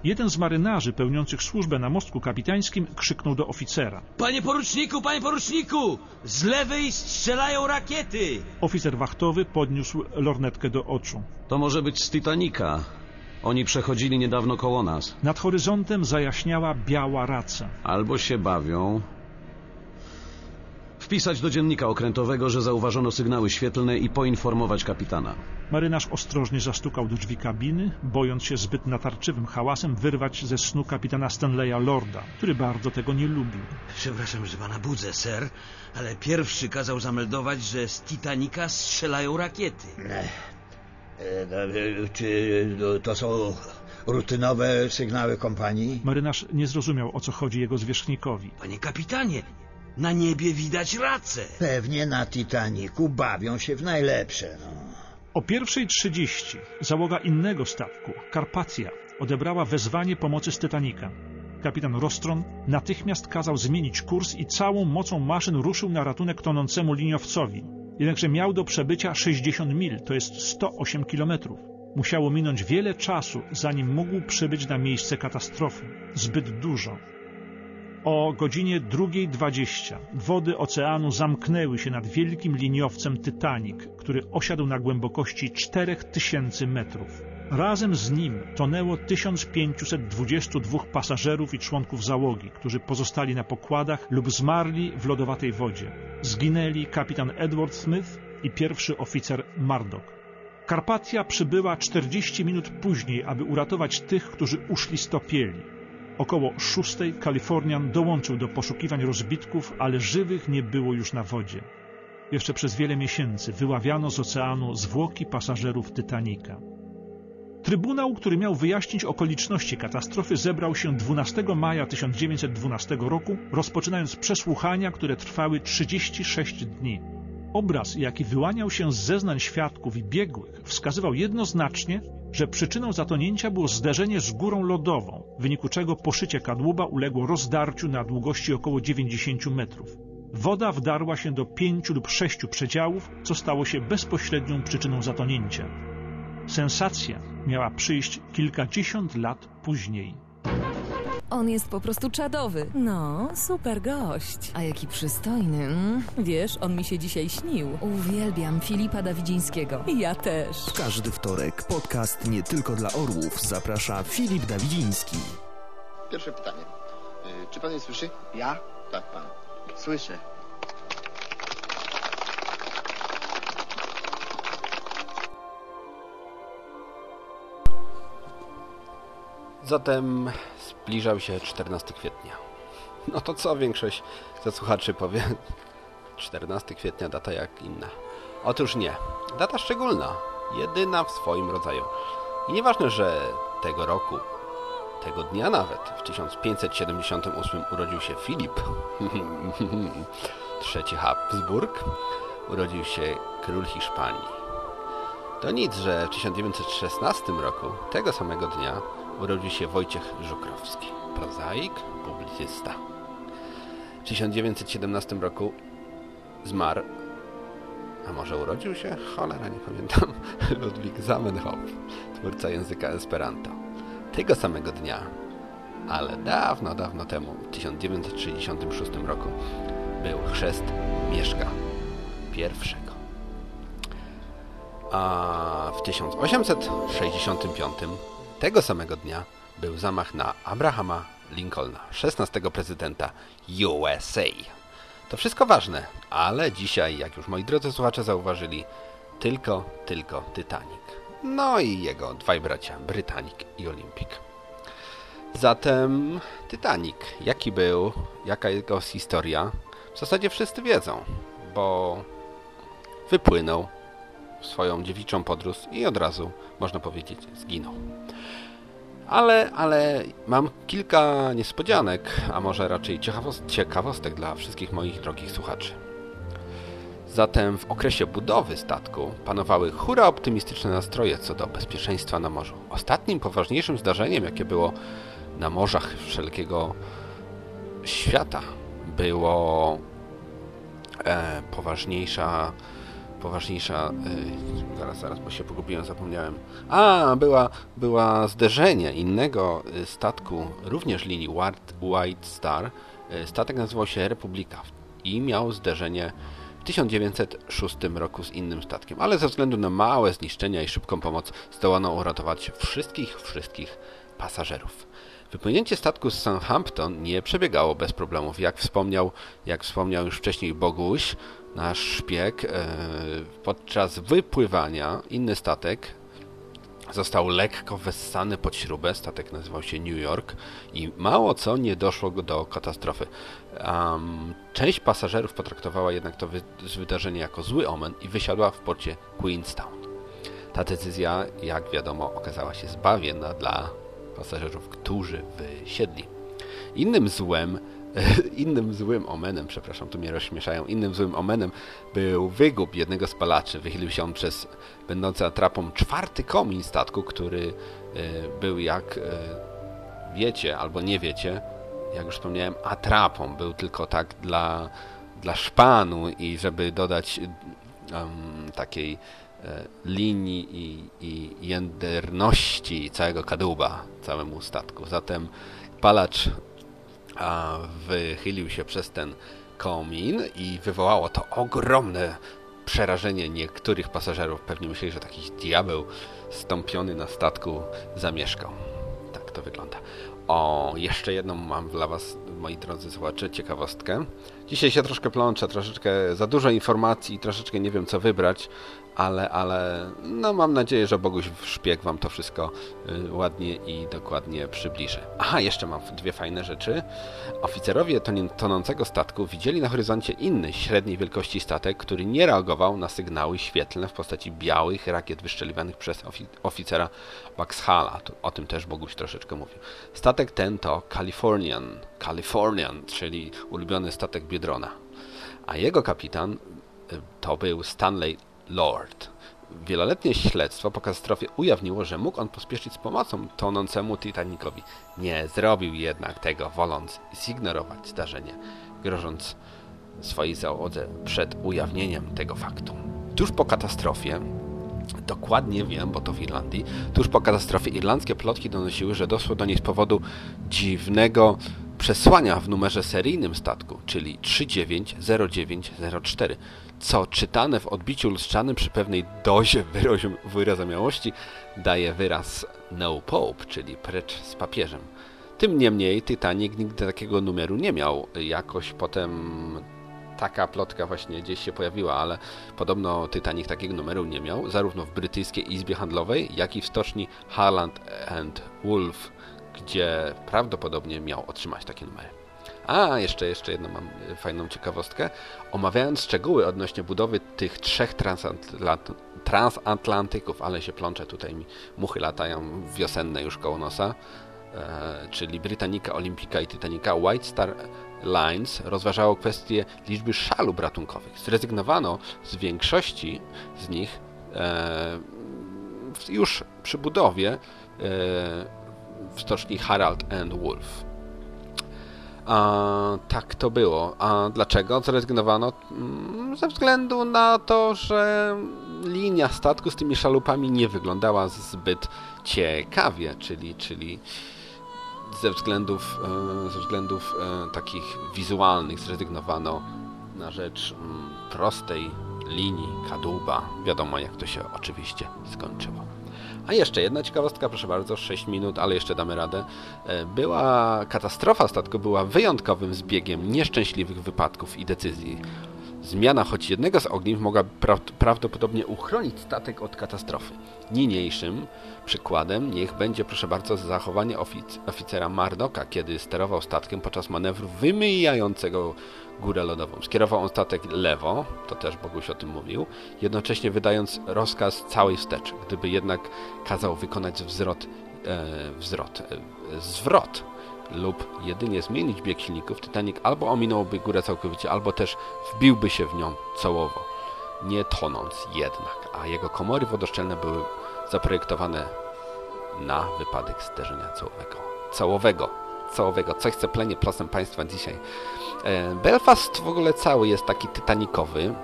Jeden z marynarzy pełniących służbę na mostku kapitańskim krzyknął do oficera. Panie poruczniku, panie poruczniku! Z lewej strzelają rakiety! Oficer wachtowy podniósł lornetkę do oczu. To może być z Titanica. Oni przechodzili niedawno koło nas. Nad horyzontem zajaśniała biała raca. Albo się bawią. Wpisać do dziennika okrętowego, że zauważono sygnały świetlne i poinformować kapitana. Marynarz ostrożnie zastukał do drzwi kabiny, bojąc się zbyt natarczywym hałasem wyrwać ze snu kapitana Stanleya Lorda, który bardzo tego nie lubił. Przepraszam, że pana budzę, ser, ale pierwszy kazał zameldować, że z Titanica strzelają rakiety. E, e, Czy to są rutynowe sygnały kompanii? Marynarz nie zrozumiał, o co chodzi jego zwierzchnikowi. Panie kapitanie, na niebie widać race. Pewnie na Titaniku bawią się w najlepsze. No. O 1.30 załoga innego statku, Karpacja, odebrała wezwanie pomocy z Titanica. Kapitan Rostron natychmiast kazał zmienić kurs i całą mocą maszyn ruszył na ratunek tonącemu liniowcowi. Jednakże miał do przebycia 60 mil, to jest 108 kilometrów. Musiało minąć wiele czasu, zanim mógł przybyć na miejsce katastrofy. Zbyt dużo. O godzinie 2.20 wody oceanu zamknęły się nad wielkim liniowcem Titanic, który osiadł na głębokości 4000 metrów. Razem z nim tonęło 1522 pasażerów i członków załogi, którzy pozostali na pokładach lub zmarli w lodowatej wodzie. Zginęli kapitan Edward Smith i pierwszy oficer Murdoch. Karpatia przybyła 40 minut później, aby uratować tych, którzy uszli stopieli. Około szóstej Kalifornian dołączył do poszukiwań rozbitków, ale żywych nie było już na wodzie. Jeszcze przez wiele miesięcy wyławiano z oceanu zwłoki pasażerów Titanica. Trybunał, który miał wyjaśnić okoliczności katastrofy, zebrał się 12 maja 1912 roku, rozpoczynając przesłuchania, które trwały 36 dni. Obraz, jaki wyłaniał się z zeznań świadków i biegłych, wskazywał jednoznacznie, że przyczyną zatonięcia było zderzenie z górą lodową, w wyniku czego poszycie kadłuba uległo rozdarciu na długości około 90 metrów. Woda wdarła się do pięciu lub sześciu przedziałów, co stało się bezpośrednią przyczyną zatonięcia. Sensacja miała przyjść kilkadziesiąt lat później. On jest po prostu czadowy. No, super gość. A jaki przystojny. Mm? Wiesz, on mi się dzisiaj śnił. Uwielbiam Filipa Dawidzińskiego. Ja też. Każdy wtorek podcast nie tylko dla orłów zaprasza Filip Dawidziński. Pierwsze pytanie. Y, Czy pan mnie słyszy? Ja? Tak, pan. Słyszę. Zatem zbliżał się 14 kwietnia. No to co większość ze słuchaczy powie? 14 kwietnia data jak inna. Otóż nie. Data szczególna. Jedyna w swoim rodzaju. I nieważne, że tego roku, tego dnia nawet, w 1578 urodził się Filip, <laughs> trzeci Habsburg, urodził się król Hiszpanii. To nic, że w 1916 roku, tego samego dnia, urodził się Wojciech Żukrowski, prozaik, publicysta. W 1917 roku zmarł, a może urodził się? Cholera, nie pamiętam, <laughs> Ludwik Zamenhof, twórca języka Esperanto. Tego samego dnia, ale dawno, dawno temu, w 1966 roku, był chrzest Mieszka I. A w 1865 tego samego dnia był zamach na Abrahama Lincolna, 16 prezydenta USA. To wszystko ważne, ale dzisiaj, jak już moi drodzy słuchacze zauważyli, tylko, tylko Titanic. No i jego dwaj bracia, Britannic i Olympic. Zatem Titanic, jaki był, jaka jego historia, w zasadzie wszyscy wiedzą, bo wypłynął w swoją dziewiczą podróż i od razu, można powiedzieć, zginął. Ale, ale mam kilka niespodzianek, a może raczej ciekawostek dla wszystkich moich drogich słuchaczy. Zatem w okresie budowy statku panowały hura optymistyczne nastroje co do bezpieczeństwa na morzu. Ostatnim poważniejszym zdarzeniem, jakie było na morzach wszelkiego świata, było e, poważniejsza poważniejsza e, zaraz, zaraz, bo się pogubiłem, zapomniałem a, była, była zderzenie innego e, statku, również linii White Star e, statek nazywał się Republika i miał zderzenie w 1906 roku z innym statkiem, ale ze względu na małe zniszczenia i szybką pomoc zdołano uratować wszystkich, wszystkich pasażerów. Wypłynięcie statku z Southampton nie przebiegało bez problemów. Jak wspomniał, jak wspomniał już wcześniej Boguś, nasz szpieg, e, podczas wypływania inny statek został lekko wessany pod śrubę. Statek nazywał się New York i mało co nie doszło do katastrofy. Um, część pasażerów potraktowała jednak to wy wydarzenie jako zły omen i wysiadła w porcie Queenstown. Ta decyzja, jak wiadomo, okazała się zbawienna dla pasażerów, którzy wysiedli. Innym złem, <laughs> innym złym omenem, przepraszam, tu mnie rozśmieszają, innym złym omenem był wygup jednego z palaczy. Wychylił się on przez będący atrapą czwarty komin statku, który e, był jak e, wiecie albo nie wiecie, jak już wspomniałem, atrapą. Był tylko tak dla, dla szpanu i żeby dodać um, takiej E, linii i, i jędrności całego kadłuba, całemu statku. Zatem palacz a, wychylił się przez ten komin i wywołało to ogromne przerażenie niektórych pasażerów. Pewnie myśleli, że taki diabeł stąpiony na statku zamieszkał. Tak to wygląda. O, jeszcze jedną mam dla Was, moi drodzy słuchacze, ciekawostkę. Dzisiaj się troszkę plączę, troszeczkę za dużo informacji, troszeczkę nie wiem co wybrać, ale, ale no mam nadzieję, że Boguś Szpieg Wam to wszystko y, ładnie i dokładnie przybliży. Aha, jeszcze mam dwie fajne rzeczy. Oficerowie tonącego statku widzieli na horyzoncie inny, średniej wielkości statek, który nie reagował na sygnały świetlne w postaci białych rakiet wyszczeliwanych przez oficera Waxhala. O tym też Boguś troszeczkę mówił. Statek ten to Californian, Californian, czyli ulubiony statek Biedrona. A jego kapitan y, to był Stanley Lord. Wieloletnie śledztwo po katastrofie ujawniło, że mógł on pospieszyć z pomocą tonącemu Titanicowi. Nie zrobił jednak tego, woląc zignorować zdarzenie, grożąc swojej załodze przed ujawnieniem tego faktu. Tuż po katastrofie Dokładnie wiem, bo to w Irlandii. Tuż po katastrofie irlandzkie plotki donosiły, że doszło do niej z powodu dziwnego przesłania w numerze seryjnym statku, czyli 390904 co czytane w odbiciu lustrzanym przy pewnej dozie wyrozumiałości daje wyraz no pope, czyli precz z papieżem. Tym niemniej Titanic nigdy takiego numeru nie miał. Jakoś potem taka plotka właśnie gdzieś się pojawiła, ale podobno Titanic takiego numeru nie miał, zarówno w brytyjskiej izbie handlowej, jak i w stoczni Harland and Wolff, gdzie prawdopodobnie miał otrzymać takie numery. A, jeszcze, jeszcze jedną mam e, fajną ciekawostkę. Omawiając szczegóły odnośnie budowy tych trzech transatlant transatlantyków, ale się plączę, tutaj mi muchy latają wiosenne już koło nosa, e, czyli Britannica Olympika i Titanica White Star Lines rozważało kwestię liczby szalub ratunkowych. Zrezygnowano z większości z nich e, już przy budowie e, w stoczni Harald and Wolff. A, tak to było. A dlaczego zrezygnowano? Mm, ze względu na to, że linia statku z tymi szalupami nie wyglądała zbyt ciekawie, czyli, czyli ze względów, e, ze względów e, takich wizualnych zrezygnowano na rzecz mm, prostej linii kadłuba. Wiadomo, jak to się oczywiście skończyło. A jeszcze jedna ciekawostka, proszę bardzo, 6 minut, ale jeszcze damy radę. E, była katastrofa statku była wyjątkowym zbiegiem nieszczęśliwych wypadków i decyzji. Zmiana choć jednego z ogniw mogła pra prawdopodobnie uchronić statek od katastrofy. Niniejszym przykładem niech będzie, proszę bardzo, zachowanie ofic oficera Mardoka, kiedy sterował statkiem podczas manewru wymijającego górę lodową. Skierował on statek lewo, to też Boguś o tym mówił, jednocześnie wydając rozkaz całej wstecz. Gdyby jednak kazał wykonać wzrot, e, wzrot, e, zwrot lub jedynie zmienić bieg silników, Titanic albo ominąłby górę całkowicie, albo też wbiłby się w nią całowo, nie tonąc jednak, a jego komory wodoszczelne były zaprojektowane na wypadek zderzenia całowego. Całowego. Całowego. Co plenie proszę Państwa dzisiaj. E, Belfast w ogóle cały jest taki tytanikowy.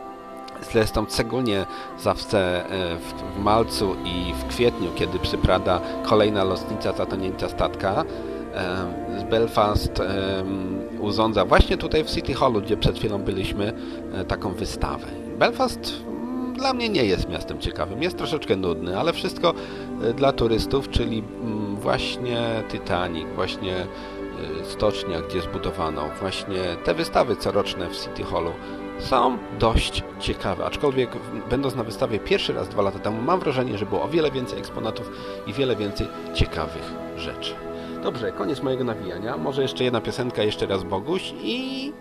Zresztą szczególnie zawsze e, w, w marcu i w kwietniu, kiedy przyprada kolejna lotnica zatonięcia statka, Belfast urządza właśnie tutaj w City Hallu, gdzie przed chwilą byliśmy, e, taką wystawę. Belfast mm, dla mnie nie jest miastem ciekawym, jest troszeczkę nudny, ale wszystko e, dla turystów, czyli mm, właśnie Titanic, właśnie e, stocznia, gdzie zbudowano, właśnie te wystawy coroczne w City Hallu są dość ciekawe, aczkolwiek będąc na wystawie pierwszy raz dwa lata temu mam wrażenie, że było o wiele więcej eksponatów i wiele więcej ciekawych rzeczy. Dobrze, koniec mojego nawijania. Może jeszcze jedna piosenka, jeszcze raz Boguś i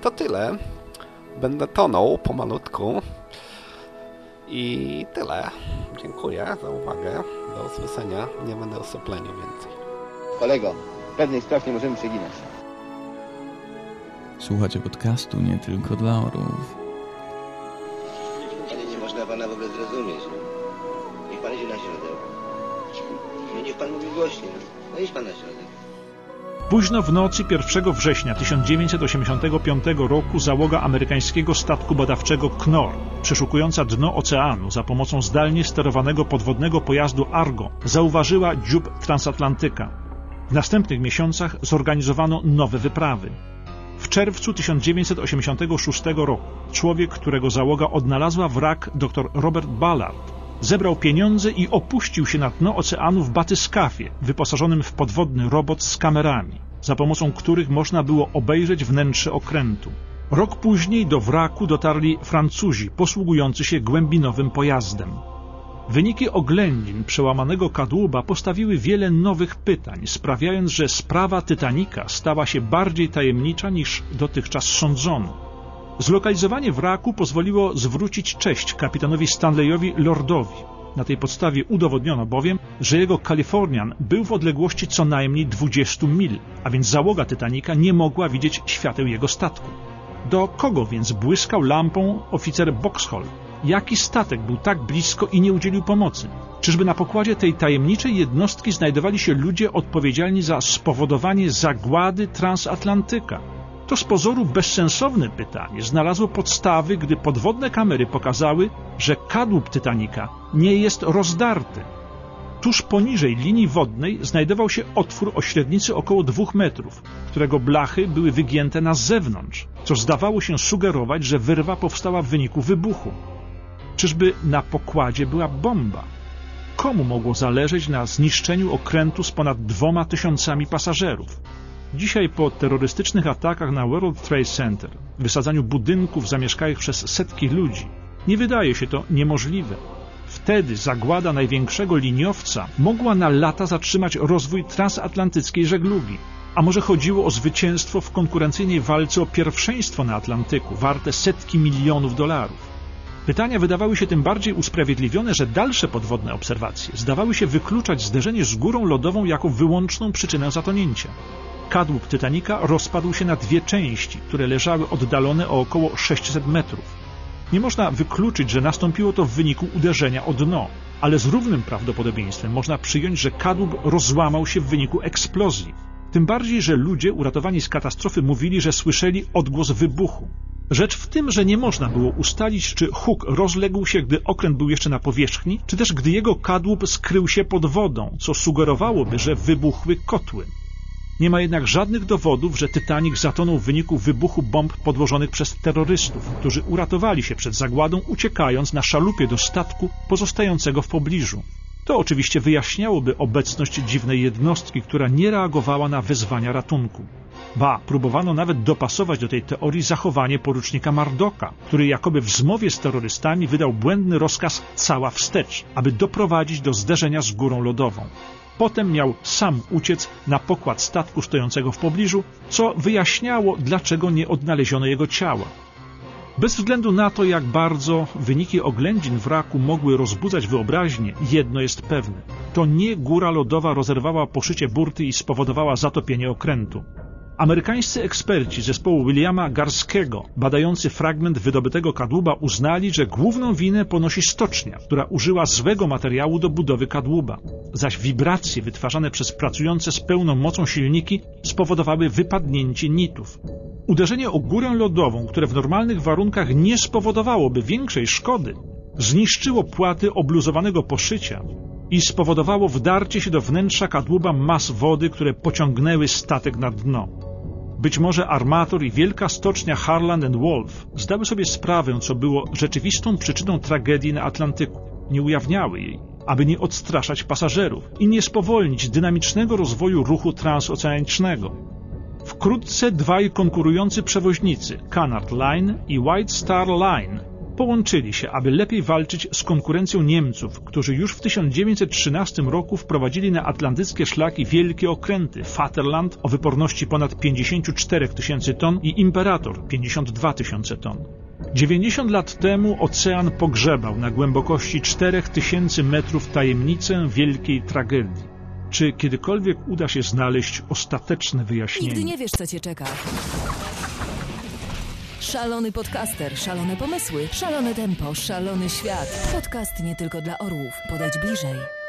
to tyle. Będę tonął pomalutku. I tyle. Dziękuję za uwagę. Do usłyszenia. Nie będę o sopleniu więcej. Kolego, pewnej spraw nie możemy przeginać. Słuchacie podcastu nie tylko dla orłów. Panie, nie można pana w ogóle zrozumieć. Niech pan idzie na środek. No niech pan mówi głośniej. No idź pan na środek. Późno w nocy 1 września 1985 roku załoga amerykańskiego statku badawczego Knorr, przeszukująca dno oceanu za pomocą zdalnie sterowanego podwodnego pojazdu Argo, zauważyła dziób transatlantyka. W następnych miesiącach zorganizowano nowe wyprawy. W czerwcu 1986 roku człowiek, którego załoga odnalazła wrak dr Robert Ballard, zebrał pieniądze i opuścił się na dno oceanu w batyskafie, wyposażonym w podwodny robot z kamerami, za pomocą których można było obejrzeć wnętrze okrętu. Rok później do wraku dotarli Francuzi posługujący się głębinowym pojazdem. Wyniki oględzin przełamanego kadłuba postawiły wiele nowych pytań, sprawiając, że sprawa Titanika stała się bardziej tajemnicza niż dotychczas sądzono. Zlokalizowanie wraku pozwoliło zwrócić cześć kapitanowi Stanleyowi Lordowi. Na tej podstawie udowodniono bowiem, że jego Kalifornian był w odległości co najmniej 20 mil, a więc załoga Titanika nie mogła widzieć świateł jego statku. Do kogo więc błyskał lampą oficer Boxhall? Jaki statek był tak blisko i nie udzielił pomocy? Czyżby na pokładzie tej tajemniczej jednostki znajdowali się ludzie odpowiedzialni za spowodowanie zagłady transatlantyka? To z pozoru bezsensowne pytanie znalazło podstawy, gdy podwodne kamery pokazały, że kadłub Titanika nie jest rozdarty. Tuż poniżej linii wodnej znajdował się otwór o średnicy około dwóch metrów, którego blachy były wygięte na zewnątrz, co zdawało się sugerować, że wyrwa powstała w wyniku wybuchu. Czyżby na pokładzie była bomba? Komu mogło zależeć na zniszczeniu okrętu z ponad dwoma tysiącami pasażerów? Dzisiaj po terrorystycznych atakach na World Trade Center, wysadzaniu budynków zamieszkałych przez setki ludzi, nie wydaje się to niemożliwe. Wtedy zagłada największego liniowca mogła na lata zatrzymać rozwój transatlantyckiej żeglugi. A może chodziło o zwycięstwo w konkurencyjnej walce o pierwszeństwo na Atlantyku, warte setki milionów dolarów? Pytania wydawały się tym bardziej usprawiedliwione, że dalsze podwodne obserwacje zdawały się wykluczać zderzenie z górą lodową jako wyłączną przyczynę zatonięcia. Kadłub Titanika rozpadł się na dwie części, które leżały oddalone o około 600 metrów. Nie można wykluczyć, że nastąpiło to w wyniku uderzenia o dno, ale z równym prawdopodobieństwem można przyjąć, że kadłub rozłamał się w wyniku eksplozji. Tym bardziej, że ludzie uratowani z katastrofy mówili, że słyszeli odgłos wybuchu. Rzecz w tym, że nie można było ustalić, czy huk rozległ się, gdy okręt był jeszcze na powierzchni, czy też gdy jego kadłub skrył się pod wodą, co sugerowałoby, że wybuchły kotły. Nie ma jednak żadnych dowodów, że Titanic zatonął w wyniku wybuchu bomb podłożonych przez terrorystów, którzy uratowali się przed zagładą, uciekając na szalupie do statku pozostającego w pobliżu. To oczywiście wyjaśniałoby obecność dziwnej jednostki, która nie reagowała na wezwania ratunku. Ba, próbowano nawet dopasować do tej teorii zachowanie porucznika Mardoka, który jakoby w zmowie z terrorystami wydał błędny rozkaz cała wstecz, aby doprowadzić do zderzenia z górą lodową. Potem miał sam uciec na pokład statku stojącego w pobliżu, co wyjaśniało, dlaczego nie odnaleziono jego ciała. Bez względu na to, jak bardzo wyniki oględzin wraku mogły rozbudzać wyobraźnię, jedno jest pewne. To nie góra lodowa rozerwała poszycie burty i spowodowała zatopienie okrętu. Amerykańscy eksperci zespołu Williama Garskiego, badający fragment wydobytego kadłuba, uznali, że główną winę ponosi stocznia, która użyła złego materiału do budowy kadłuba, zaś wibracje wytwarzane przez pracujące z pełną mocą silniki spowodowały wypadnięcie nitów. Uderzenie o górę lodową, które w normalnych warunkach nie spowodowałoby większej szkody, zniszczyło płaty obluzowanego poszycia i spowodowało wdarcie się do wnętrza kadłuba mas wody, które pociągnęły statek na dno. Być może armator i wielka stocznia Harland and Wolff zdały sobie sprawę, co było rzeczywistą przyczyną tragedii na Atlantyku. Nie ujawniały jej, aby nie odstraszać pasażerów i nie spowolnić dynamicznego rozwoju ruchu transoceanicznego. Wkrótce dwaj konkurujący przewoźnicy, Cunard Line i White Star Line, połączyli się, aby lepiej walczyć z konkurencją Niemców, którzy już w 1913 roku wprowadzili na atlantyckie szlaki wielkie okręty Vaterland o wyporności ponad 54 tysięcy ton i Imperator 52 tysiące ton. 90 lat temu ocean pogrzebał na głębokości 4000 metrów tajemnicę wielkiej tragedii. Czy kiedykolwiek uda się znaleźć ostateczne wyjaśnienie? Nigdy nie wiesz, co cię czeka. Szalony podcaster, szalone pomysły, szalone tempo, szalony świat. Podcast nie tylko dla orłów. Podejdź bliżej.